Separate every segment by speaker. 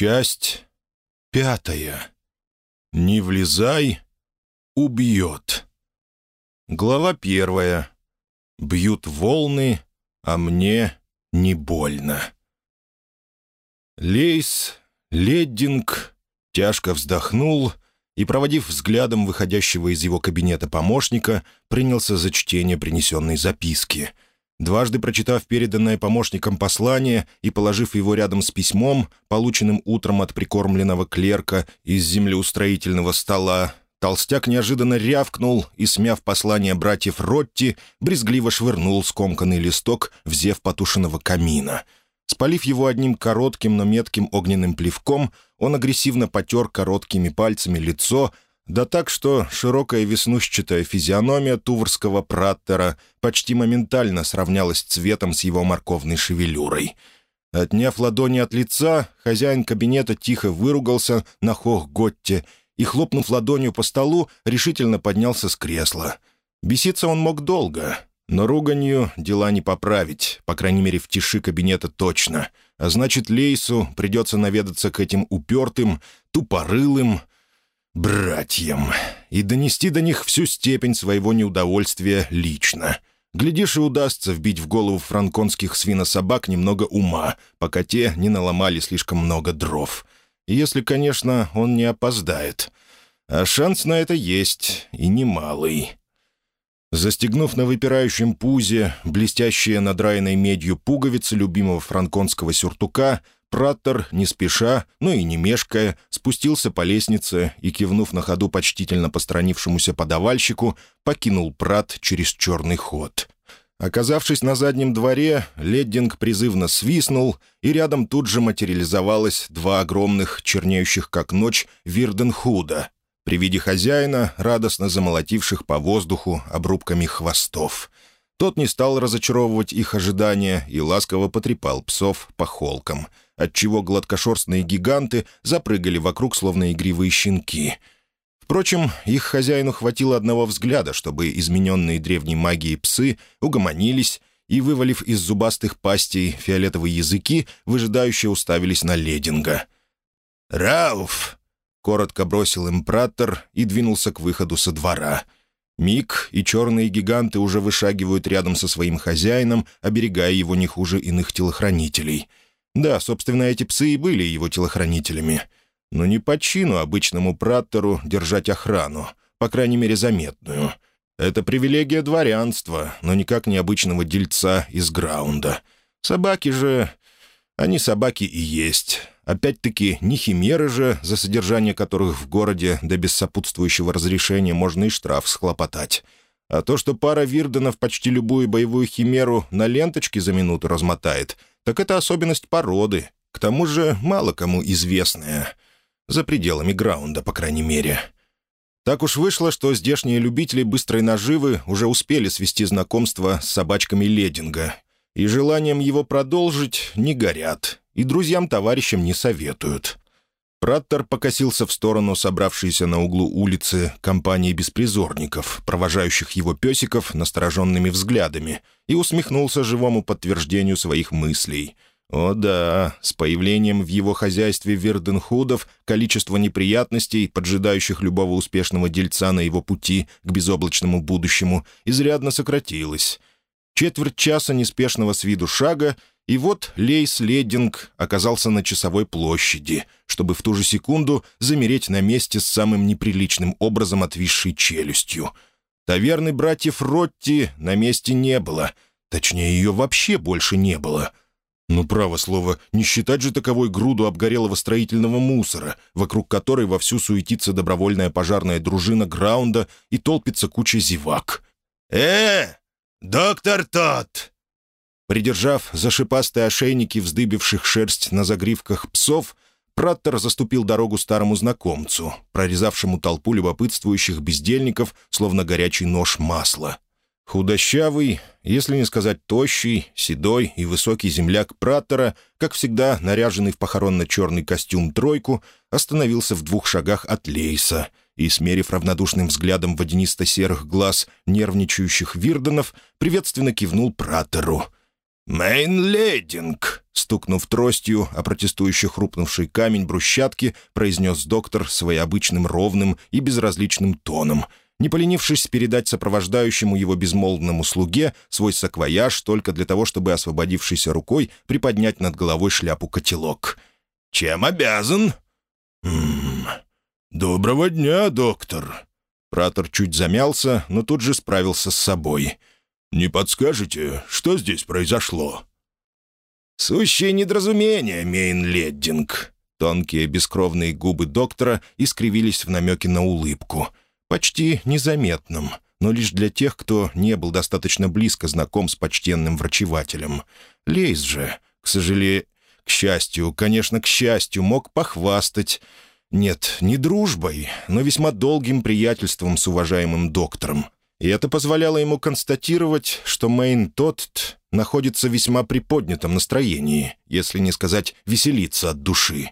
Speaker 1: Часть пятая. «Не влезай, убьет». Глава первая. «Бьют волны, а мне не больно». Лейс, Леддинг тяжко вздохнул и, проводив взглядом выходящего из его кабинета помощника, принялся за чтение принесенной записки — Дважды прочитав переданное помощником послание и положив его рядом с письмом, полученным утром от прикормленного клерка из землеустроительного стола, толстяк неожиданно рявкнул и, смяв послание братьев Ротти, брезгливо швырнул скомканный листок в зев потушенного камина. Спалив его одним коротким, но метким огненным плевком, он агрессивно потер короткими пальцами лицо, да так, что широкая веснущатая физиономия туврского праттера почти моментально сравнялась цветом с его морковной шевелюрой. Отняв ладони от лица, хозяин кабинета тихо выругался на хох-готте и, хлопнув ладонью по столу, решительно поднялся с кресла. Беситься он мог долго, но руганью дела не поправить, по крайней мере, в тиши кабинета точно. А значит, Лейсу придется наведаться к этим упертым, тупорылым, братьям и донести до них всю степень своего неудовольствия лично. Глядишь, и удастся вбить в голову франконских свинособак немного ума, пока те не наломали слишком много дров. Если, конечно, он не опоздает. А шанс на это есть, и немалый. Застегнув на выпирающем пузе блестящие надраенной медью пуговицы любимого франконского сюртука, Праттер, не спеша, но и не мешкая, спустился по лестнице и, кивнув на ходу почтительно постранившемуся подавальщику, покинул Прат через черный ход. Оказавшись на заднем дворе, Леддинг призывно свистнул, и рядом тут же материализовалось два огромных, чернеющих как ночь, Вирденхуда, при виде хозяина, радостно замолотивших по воздуху обрубками хвостов. Тот не стал разочаровывать их ожидания и ласково потрепал псов по холкам — отчего гладкошерстные гиганты запрыгали вокруг, словно игривые щенки. Впрочем, их хозяину хватило одного взгляда, чтобы измененные древней магией псы угомонились и, вывалив из зубастых пастей фиолетовые языки, выжидающе уставились на лединга. «Рауф!» — коротко бросил импратор и двинулся к выходу со двора. Миг и черные гиганты уже вышагивают рядом со своим хозяином, оберегая его не хуже иных телохранителей — да, собственно, эти псы и были его телохранителями. Но не по чину обычному праттеру держать охрану, по крайней мере, заметную. Это привилегия дворянства, но никак не обычного дельца из граунда. Собаки же... Они собаки и есть. Опять-таки, не химеры же, за содержание которых в городе, да без сопутствующего разрешения, можно и штраф схлопотать. А то, что пара Вирденов почти любую боевую химеру на ленточке за минуту размотает — так это особенность породы, к тому же мало кому известная. За пределами граунда, по крайней мере. Так уж вышло, что здешние любители быстрой наживы уже успели свести знакомство с собачками Лединга, и желанием его продолжить не горят, и друзьям-товарищам не советуют. Праттер покосился в сторону собравшейся на углу улицы компании беспризорников, провожающих его песиков настороженными взглядами, и усмехнулся живому подтверждению своих мыслей. О да, с появлением в его хозяйстве Верденхудов количество неприятностей, поджидающих любого успешного дельца на его пути к безоблачному будущему, изрядно сократилось. Четверть часа неспешного с виду шага, и вот Лейс Леддинг оказался на часовой площади, чтобы в ту же секунду замереть на месте с самым неприличным образом отвисшей челюстью. Таверны братьев Ротти на месте не было. Точнее, ее вообще больше не было. Ну, право слово, не считать же таковой груду обгорелого строительного мусора, вокруг которой вовсю суетится добровольная пожарная дружина Граунда и толпится куча зевак. «Э, доктор Тот!» Придержав за шипастые ошейники вздыбивших шерсть на загривках псов, Праттер заступил дорогу старому знакомцу, прорезавшему толпу любопытствующих бездельников, словно горячий нож масла. Худощавый, если не сказать тощий, седой и высокий земляк Праттера, как всегда наряженный в похоронно-черный костюм тройку, остановился в двух шагах от Лейса и, смерив равнодушным взглядом водянисто-серых глаз нервничающих Вирденов, приветственно кивнул Праттеру — «Мейнлединг!» — стукнув тростью о протестующий хрупнувший камень брусчатки, произнес доктор своеобычным ровным и безразличным тоном, не поленившись передать сопровождающему его безмолвному слуге свой саквояж только для того, чтобы освободившейся рукой приподнять над головой шляпу-котелок. «Чем обязан?» «М -м, «Доброго дня, доктор!» Пратор чуть замялся, но тут же справился с собой — «Не подскажете, что здесь произошло?» «Сущее недоразумение, Мейн-Леддинг». Тонкие бескровные губы доктора искривились в намеке на улыбку. Почти незаметным, но лишь для тех, кто не был достаточно близко знаком с почтенным врачевателем. Лейс же, к сожалению, к счастью, конечно, к счастью, мог похвастать... Нет, не дружбой, но весьма долгим приятельством с уважаемым доктором, и это позволяло ему констатировать, что Мэйн тот находится в весьма приподнятом настроении, если не сказать «веселиться от души».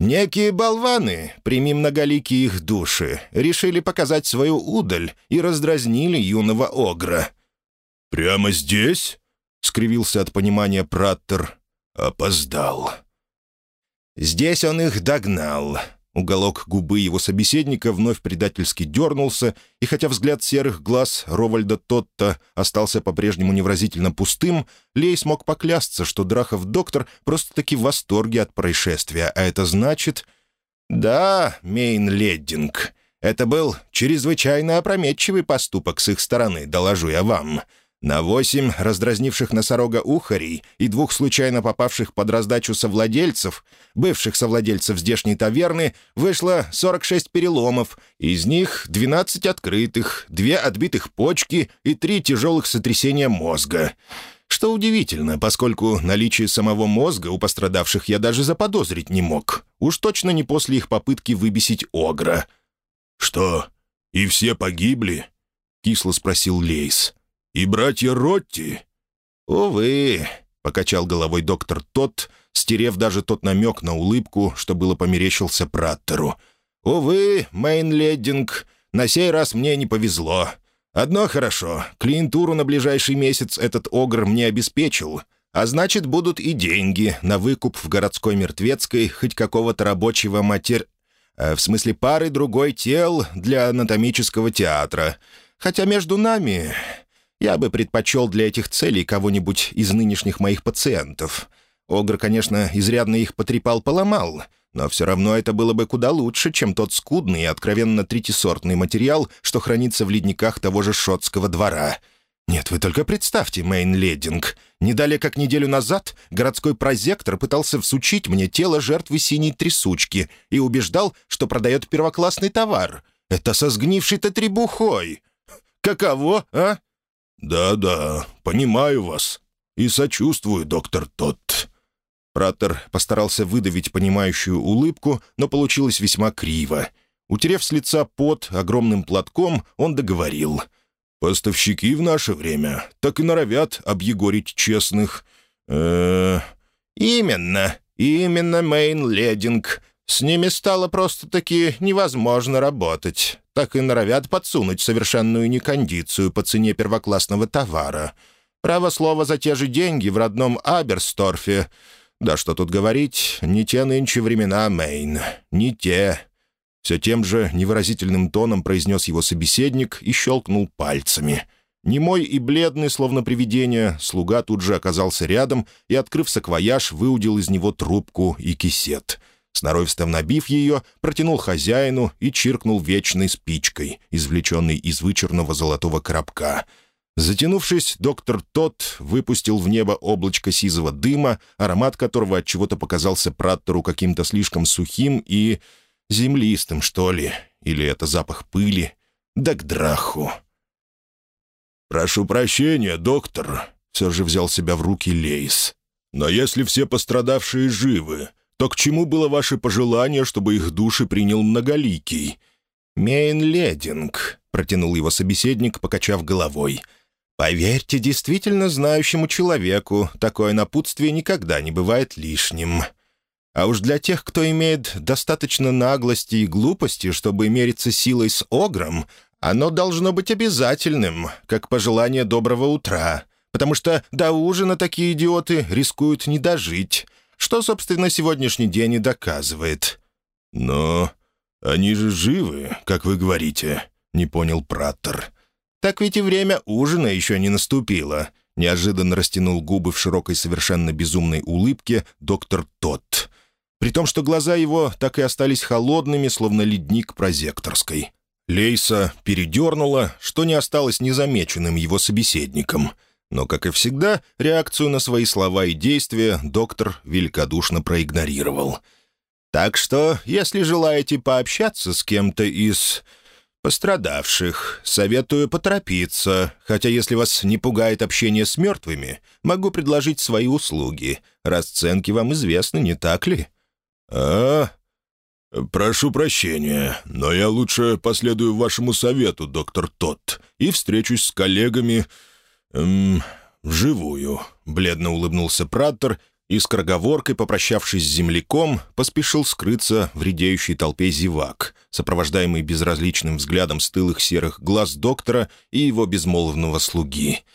Speaker 1: Некие болваны, прими многоликие их души, решили показать свою удаль и раздразнили юного огра. «Прямо здесь?» — скривился от понимания Праттер. «Опоздал». Здесь он их догнал, Уголок губы его собеседника вновь предательски дернулся, и хотя взгляд серых глаз Ровальда Тотта остался по-прежнему невразительно пустым, Лей смог поклясться, что Драхов доктор просто-таки в восторге от происшествия, а это значит... «Да, Мейн Леддинг, это был чрезвычайно опрометчивый поступок с их стороны, доложу я вам. На восемь раздразнивших носорога ухарей и двух случайно попавших под раздачу совладельцев, бывших совладельцев здешней таверны, вышло 46 переломов, из них 12 открытых, две отбитых почки и три тяжелых сотрясения мозга. Что удивительно, поскольку наличие самого мозга у пострадавших я даже заподозрить не мог. Уж точно не после их попытки выбесить огра. «Что, и все погибли?» — кисло спросил Лейс. «И братья Ротти?» «Увы», — покачал головой доктор Тот, стерев даже тот намек на улыбку, что было померещился Праттеру. «Увы, Мейнледдинг, на сей раз мне не повезло. Одно хорошо, клиентуру на ближайший месяц этот огр мне обеспечил, а значит, будут и деньги на выкуп в городской мертвецкой хоть какого-то рабочего матер... Э, в смысле пары другой тел для анатомического театра. Хотя между нами я бы предпочел для этих целей кого-нибудь из нынешних моих пациентов. Огр, конечно, изрядно их потрепал-поломал, но все равно это было бы куда лучше, чем тот скудный и откровенно третисортный материал, что хранится в ледниках того же шотского двора. Нет, вы только представьте, Мейн Леддинг. Не далее как неделю назад городской прозектор пытался всучить мне тело жертвы синей трясучки и убеждал, что продает первоклассный товар. Это со сгнившей-то требухой. Каково, а? «Да-да, понимаю вас. И сочувствую, доктор Тот». Пратер постарался выдавить понимающую улыбку, но получилось весьма криво. Утерев с лица пот огромным платком, он договорил. «Поставщики в наше время так и норовят объегорить честных...» э «Именно, именно, Мейн Лединг. С ними стало просто-таки невозможно работать так и норовят подсунуть совершенную некондицию по цене первоклассного товара. Право слово за те же деньги в родном Аберсторфе. Да что тут говорить, не те нынче времена, Мейн, не те». Все тем же невыразительным тоном произнес его собеседник и щелкнул пальцами. Немой и бледный, словно привидение, слуга тут же оказался рядом и, открыв саквояж, выудил из него трубку и кисет — Сноровисто набив ее, протянул хозяину и чиркнул вечной спичкой, извлеченной из вычурного золотого коробка. Затянувшись, доктор Тот выпустил в небо облачко сизого дыма, аромат которого от чего то показался Праттеру каким-то слишком сухим и... землистым, что ли. Или это запах пыли. Да к драху. «Прошу прощения, доктор», — все же взял себя в руки Лейс. «Но если все пострадавшие живы, то к чему было ваше пожелание, чтобы их души принял многоликий?» «Мейн Лединг», — протянул его собеседник, покачав головой. «Поверьте действительно знающему человеку, такое напутствие никогда не бывает лишним. А уж для тех, кто имеет достаточно наглости и глупости, чтобы мериться силой с Огром, оно должно быть обязательным, как пожелание доброго утра. потому что до ужина такие идиоты рискуют не дожить, что, собственно, сегодняшний день и доказывает».
Speaker 2: «Но они же живы, как вы говорите», — не понял Праттер.
Speaker 1: «Так ведь и время ужина еще не наступило», — неожиданно растянул губы в широкой совершенно безумной улыбке доктор Тот. При том, что глаза его так и остались холодными, словно ледник прозекторской. Лейса передернула, что не осталось незамеченным его собеседником. Но, как и всегда, реакцию на свои слова и действия доктор великодушно проигнорировал. «Так что, если желаете пообщаться с кем-то из пострадавших, советую поторопиться, хотя если вас не пугает общение с мертвыми, могу предложить свои услуги. Расценки вам известны, не так ли?»
Speaker 2: «А, «Прошу прощения, но я лучше последую вашему совету, доктор Тот, и встречусь с коллегами... Эм, вживую», — бледно улыбнулся Праттер и, скороговоркой попрощавшись с земляком, поспешил скрыться в редеющей толпе зевак, сопровождаемый безразличным взглядом стылых серых глаз доктора и его безмолвного слуги —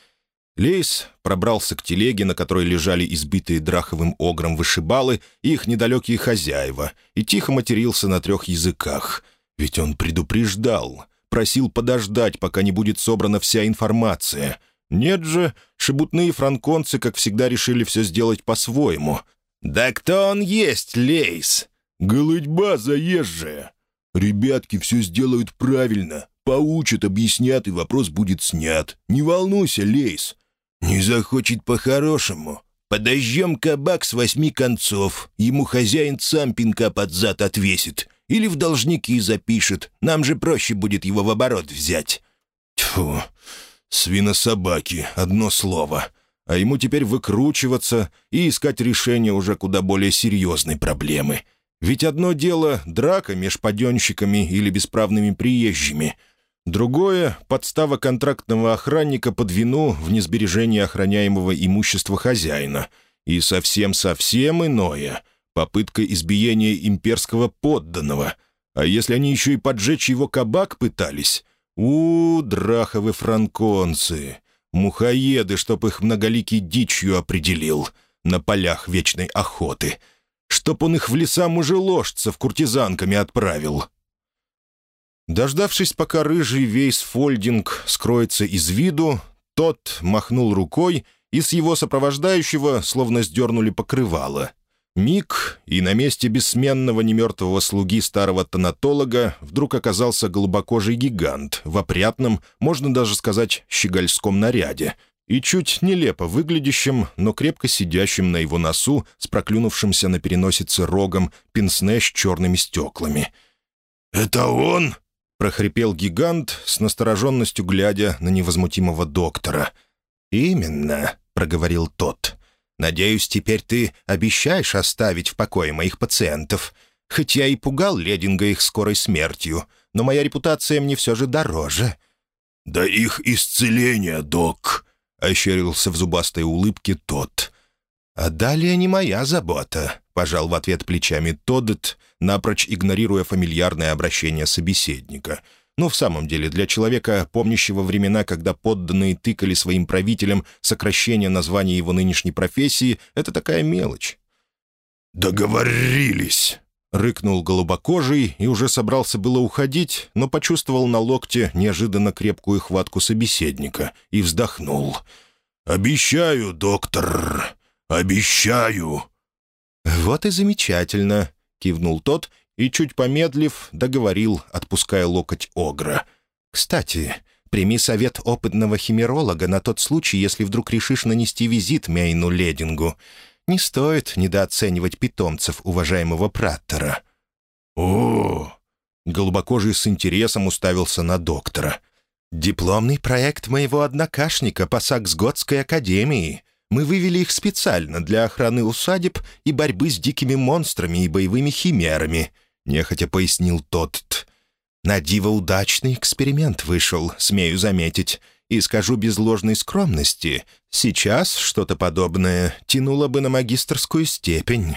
Speaker 2: Лейс пробрался к телеге, на которой лежали избитые драховым огром вышибалы и их недалекие хозяева, и тихо матерился на трех языках. Ведь он предупреждал, просил подождать, пока не будет собрана вся информация. Нет же, шебутные франконцы, как всегда, решили все сделать по-своему. «Да кто он есть, Лейс?» «Голытьба заезжая. Ребятки все сделают правильно, поучат, объяснят, и вопрос будет снят. Не волнуйся, Лейс. «Не захочет по-хорошему. Подожжем кабак с восьми концов. Ему хозяин сам пинка под зад отвесит. Или в должники запишет. Нам же проще будет его в оборот взять». Тьфу, свинособаки, одно слово. А ему теперь выкручиваться и искать решение уже куда более серьезной проблемы. Ведь одно дело — драка меж паденщиками или бесправными приезжими — Другое — подстава контрактного охранника под вину в несбережении охраняемого имущества хозяина. И совсем-совсем иное — попытка избиения имперского подданного. А если они еще и поджечь его кабак пытались? У, драховы франконцы! Мухоеды, чтоб их многоликий дичью определил на полях вечной охоты. Чтоб он их в леса мужеложцев куртизанками отправил. Дождавшись, пока рыжий вейс Фольдинг скроется из виду, тот махнул рукой, и с его сопровождающего словно сдернули покрывало. Миг, и на месте бессменного немертвого слуги старого тонатолога вдруг оказался глубокожий гигант в опрятном, можно даже сказать, щегольском наряде и чуть нелепо выглядящим, но крепко сидящим на его носу с проклюнувшимся на переносице рогом пенсне с черными стеклами. «Это он?»
Speaker 1: прохрипел гигант с настороженностью глядя на невозмутимого доктора. «Именно», — проговорил тот. «Надеюсь, теперь ты обещаешь оставить в покое моих пациентов. Хоть я и пугал Лединга их скорой смертью, но моя репутация мне все же дороже».
Speaker 2: «Да их исцеление, док», — ощерился в зубастой улыбке тот.
Speaker 1: «А далее не моя забота», — пожал в ответ плечами Тоддет, напрочь игнорируя фамильярное обращение собеседника. Ну, в самом деле, для человека, помнящего времена, когда подданные тыкали своим правителям сокращение названия его нынешней профессии, это такая мелочь.
Speaker 2: «Договорились!»
Speaker 1: — рыкнул голубокожий и уже собрался было уходить, но почувствовал на локте неожиданно крепкую хватку собеседника и вздохнул.
Speaker 2: «Обещаю, доктор, обещаю!»
Speaker 1: «Вот и замечательно», — кивнул тот и, чуть помедлив, договорил, отпуская локоть Огра. «Кстати, прими совет опытного химеролога на тот случай, если вдруг решишь нанести визит Мейну Ледингу. Не стоит недооценивать питомцев уважаемого Праттера».
Speaker 2: «О!»
Speaker 1: — голубокожий с интересом уставился на доктора. «Дипломный проект моего однокашника по Саксготской академии. Мы вывели их специально для охраны усадеб и борьбы с дикими монстрами и боевыми химерами», — нехотя пояснил тот. «На диво удачный эксперимент вышел, смею заметить. И скажу без ложной скромности, сейчас что-то подобное тянуло бы на магистрскую степень».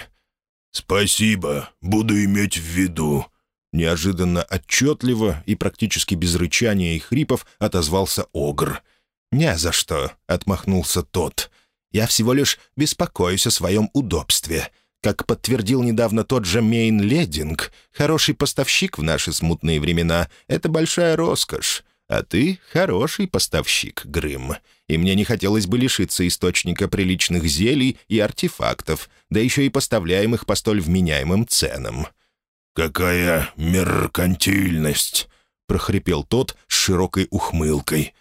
Speaker 2: «Спасибо, буду иметь в виду»,
Speaker 1: Неожиданно отчетливо и практически без рычания и хрипов отозвался Огр. «Не за что», — отмахнулся тот. «Я всего лишь беспокоюсь о своем удобстве. Как подтвердил недавно тот же Мейн Лединг, хороший поставщик в наши смутные времена — это большая роскошь. А ты хороший поставщик, Грым. И мне не хотелось бы лишиться источника приличных зелий и артефактов, да еще и поставляемых по столь вменяемым ценам».
Speaker 2: «Какая меркантильность!» — прохрипел тот с широкой ухмылкой.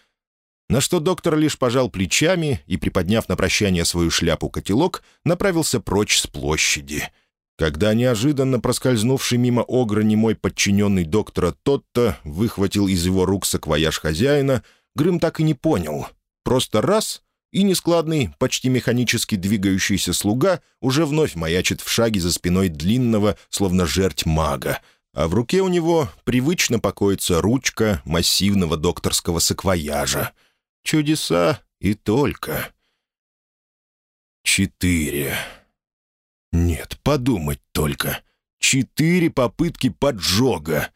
Speaker 1: На что доктор лишь пожал плечами и, приподняв на прощание свою шляпу-котелок, направился прочь с площади. Когда неожиданно проскользнувший мимо Огра немой подчиненный доктора Тотто выхватил из его рук саквояж хозяина, Грым так и не понял. Просто раз — и нескладный, почти механически двигающийся слуга уже вновь маячит в шаге за спиной длинного, словно жерть мага, а в руке у него привычно покоится ручка массивного докторского саквояжа. Чудеса и только. Четыре. Нет, подумать только. Четыре попытки поджога.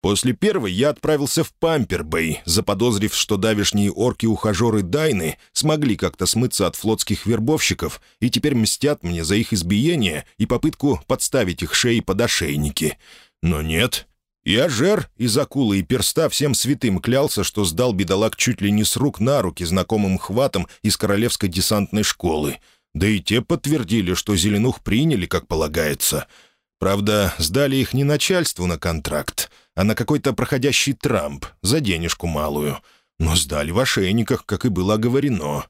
Speaker 1: После первой я отправился в Пампербэй, заподозрив, что давишние орки-ухажеры Дайны смогли как-то смыться от флотских вербовщиков и теперь мстят мне за их избиение и попытку подставить их шеи под ошейники. Но нет, и Ажер из акулы и перста всем святым клялся, что сдал бедолаг чуть ли не с рук на руки знакомым хватом из королевской десантной школы. Да и те подтвердили, что Зеленух приняли, как полагается. Правда, сдали их не начальству на контракт, а на какой-то проходящий трамп, за денежку малую. Но сдали в ошейниках, как и было оговорено.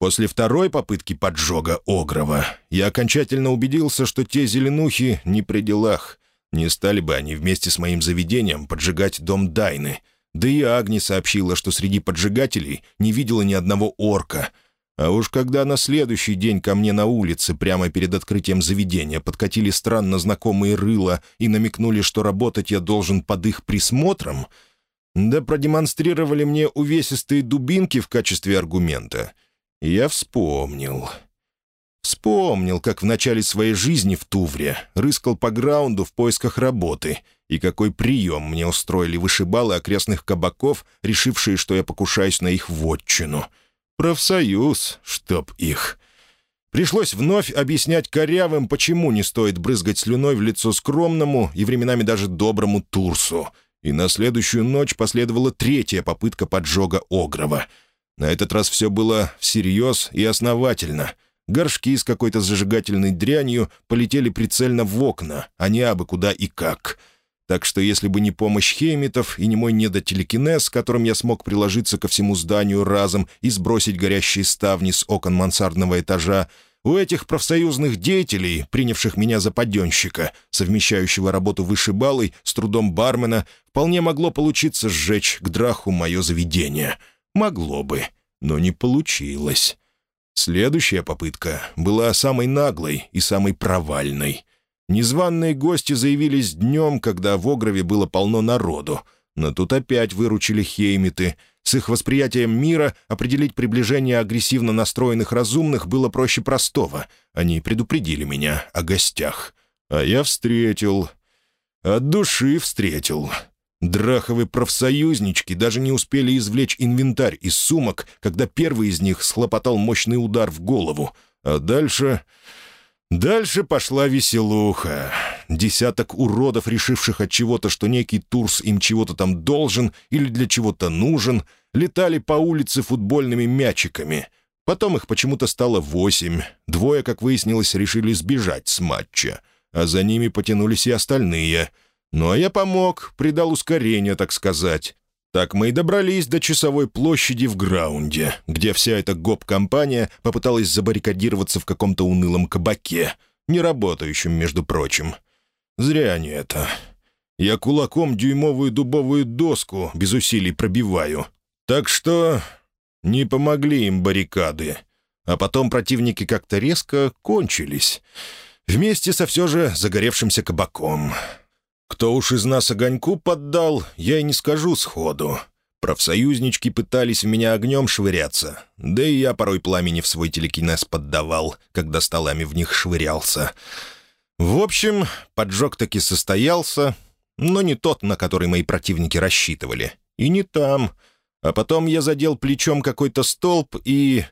Speaker 1: После второй попытки поджога Огрова я окончательно убедился, что те зеленухи не при делах. Не стали бы они вместе с моим заведением поджигать дом Дайны. Да и Агни сообщила, что среди поджигателей не видела ни одного орка. А уж когда на следующий день ко мне на улице, прямо перед открытием заведения, подкатили странно знакомые рыла и намекнули, что работать я должен под их присмотром, да продемонстрировали мне увесистые дубинки в качестве аргумента, я вспомнил. Вспомнил, как в начале своей жизни в Тувре рыскал по граунду в поисках работы, и какой прием мне устроили вышибалы окрестных кабаков, решившие, что я покушаюсь на их вотчину. Профсоюз, чтоб их. Пришлось вновь объяснять корявым, почему не стоит брызгать слюной в лицо скромному и временами даже доброму Турсу. И на следующую ночь последовала третья попытка поджога Огрова. На этот раз все было всерьез и основательно — Горшки с какой-то зажигательной дрянью полетели прицельно в окна, а не абы куда и как. Так что если бы не помощь хеймитов и не мой недотелекинез, которым я смог приложиться ко всему зданию разом и сбросить горящие ставни с окон мансардного этажа, у этих профсоюзных деятелей, принявших меня за подъемщика, совмещающего работу вышибалой с трудом бармена, вполне могло получиться сжечь к драху мое заведение. Могло бы, но не получилось. Следующая попытка была самой наглой и самой провальной. Незваные гости заявились днем, когда в Огрове было полно народу, но тут опять выручили хеймиты. С их восприятием мира определить приближение агрессивно настроенных разумных было проще простого. Они предупредили меня о гостях. А я встретил... От души встретил. Драховы профсоюзнички даже не успели извлечь инвентарь из сумок, когда первый из них схлопотал мощный удар в голову. А дальше... Дальше пошла веселуха. Десяток уродов, решивших от чего-то, что некий Турс им чего-то там должен или для чего-то нужен, летали по улице футбольными мячиками. Потом их почему-то стало восемь. Двое, как выяснилось, решили сбежать с матча. А за ними потянулись и остальные — ну а я помог, придал ускорение, так сказать. Так мы и добрались до часовой площади в Граунде, где вся эта гоп-компания попыталась забаррикадироваться в каком-то унылом кабаке, не работающем, между прочим. Зря они это. Я кулаком дюймовую дубовую доску без усилий пробиваю. Так что не помогли им баррикады. А потом противники как-то резко кончились. Вместе со все же загоревшимся кабаком. Кто уж из нас огоньку поддал, я и не скажу сходу. Профсоюзнички пытались в меня огнем швыряться, да и я порой пламени в свой телекинез поддавал, когда столами в них швырялся. В общем, поджог таки состоялся, но не тот, на который мои противники рассчитывали. И не там, А потом я задел плечом какой-то столб и...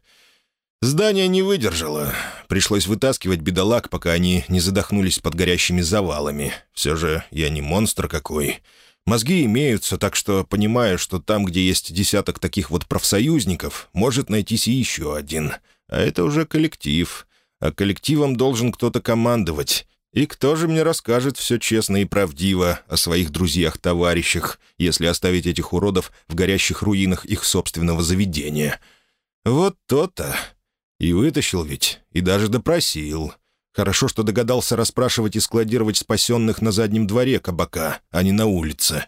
Speaker 1: Здание не выдержало. Пришлось вытаскивать бедолаг, пока они не задохнулись под горящими завалами. Все же я не монстр какой. Мозги имеются, так что понимаю, что там, где есть десяток таких вот профсоюзников, может найтись и еще один. А это уже коллектив. А коллективом должен кто-то командовать. И кто же мне расскажет все честно и правдиво о своих друзьях-товарищах, если оставить этих уродов в горящих руинах их собственного заведения? Вот то-то. И вытащил ведь, и даже допросил. Хорошо, что догадался расспрашивать и складировать спасенных на заднем дворе кабака, а не на улице.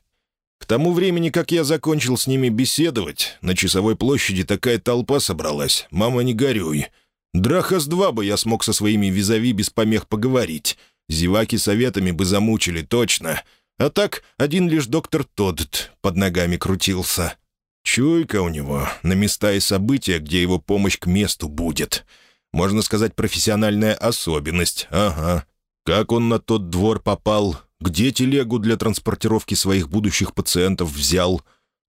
Speaker 1: К тому времени, как я закончил с ними беседовать, на часовой площади такая толпа собралась, мама не горюй. Драхас два бы я смог со своими визави без помех поговорить. Зеваки советами бы замучили, точно. А так один лишь доктор Тодд под ногами крутился. Чуйка у него на места и события, где его помощь к месту будет. Можно сказать, профессиональная особенность, ага. Как он на тот двор попал, где телегу для транспортировки своих будущих пациентов взял.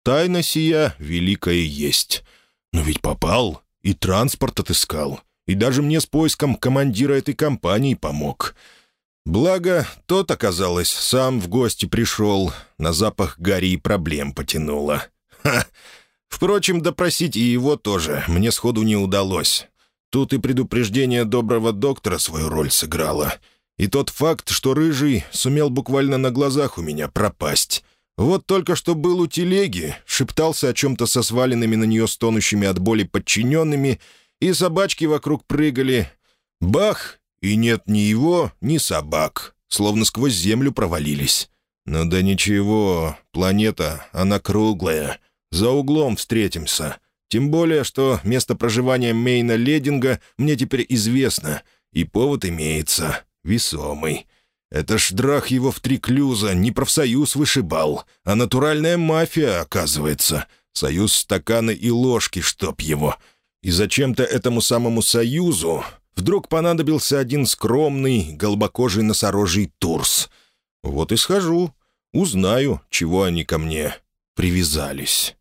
Speaker 1: Тайна сия великая есть. Но ведь попал и транспорт отыскал, и даже мне с поиском командира этой компании помог. Благо, тот, оказалось, сам в гости пришел, на запах гари и проблем потянуло. Впрочем, допросить и его тоже мне сходу не удалось. Тут и предупреждение доброго доктора свою роль сыграло. И тот факт, что Рыжий сумел буквально на глазах у меня пропасть. Вот только что был у телеги, шептался о чем-то со сваленными на нее стонущими от боли подчиненными, и собачки вокруг прыгали. Бах! И нет ни его, ни собак. Словно сквозь землю провалились. Ну да ничего, планета, она круглая. За углом встретимся. Тем более, что место проживания Мейна Лединга мне теперь известно, и повод имеется, весомый. Это ж драх его в три клюза, не профсоюз вышибал, а натуральная мафия, оказывается. Союз стаканы и ложки, чтоб его. И зачем-то этому самому союзу вдруг понадобился один скромный, голубокожий носорожий турс. Вот и схожу, узнаю, чего они ко мне привязались».